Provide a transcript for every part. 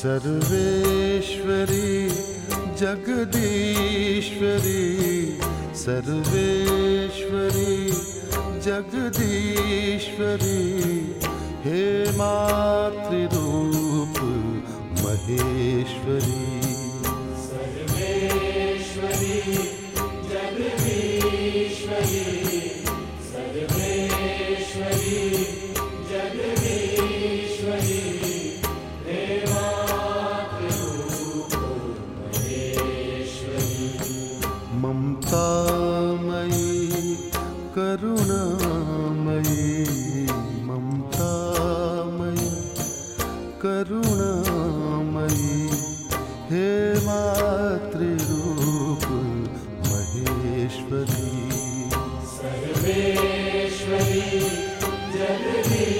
सर्वेश्वरी जगदीश्वरी सर्वेश्वरी जगदीश्वरी हे मातृरूप महेश्वरी। करुणामयी ममतामयी करुणामयी हे मातृरूप महेश्वरी। सर्वेश्वरी जगदीश्वरी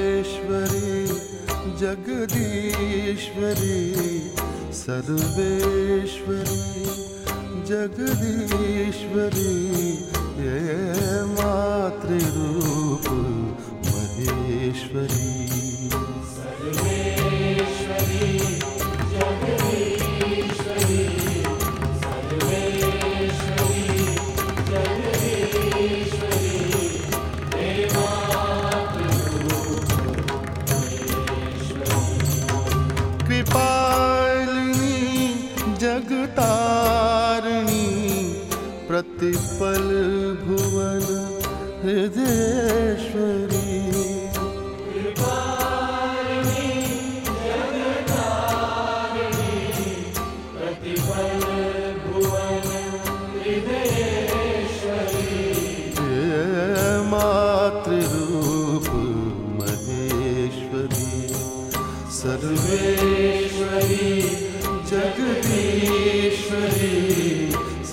जगदीश्वरी सर्वेश्वरी जगदीश्वरी ये मातृरूप महेश्वरी। प्रतिपल भुवन हृदयेश्वरी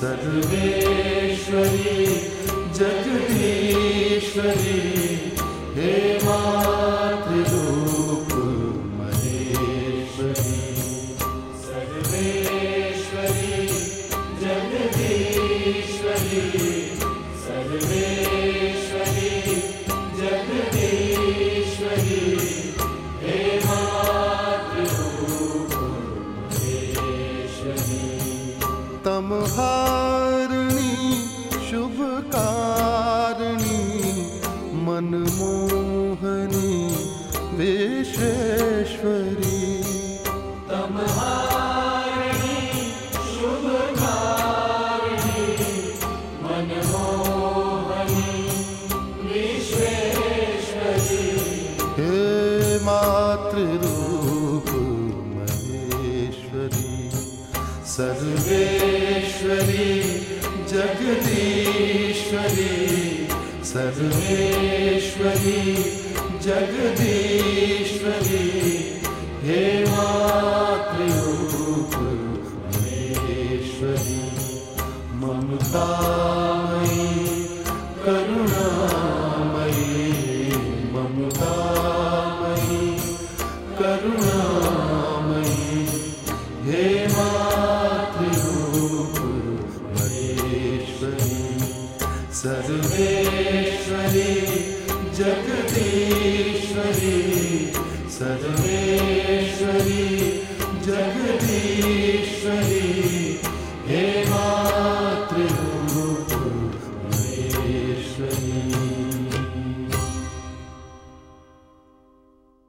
सर्वेश्वरी जगदीश्वरी हे मातृरूप महेश्वरी सर्वेश्वरी जगदीश्वरी सर्वेश्वरी जगदीश्वरी हे मातृरूप महेश्वरी तमहारिणी मनमोहनी विश्वेश्वरी। तमहारिणी शुभकारिणी मनमोहनी विश्वेश्वरी। हे मातृरूप महेश्वरी सर्वेश्वरी जगदीश्वरी। सर्वेश्वरी जगदीश्वरी हे मातृरूप महेश्वरी ममतामयी करुणामयी ममतामयी करुणामयी जगदीश्वरी सर्वेश्वरी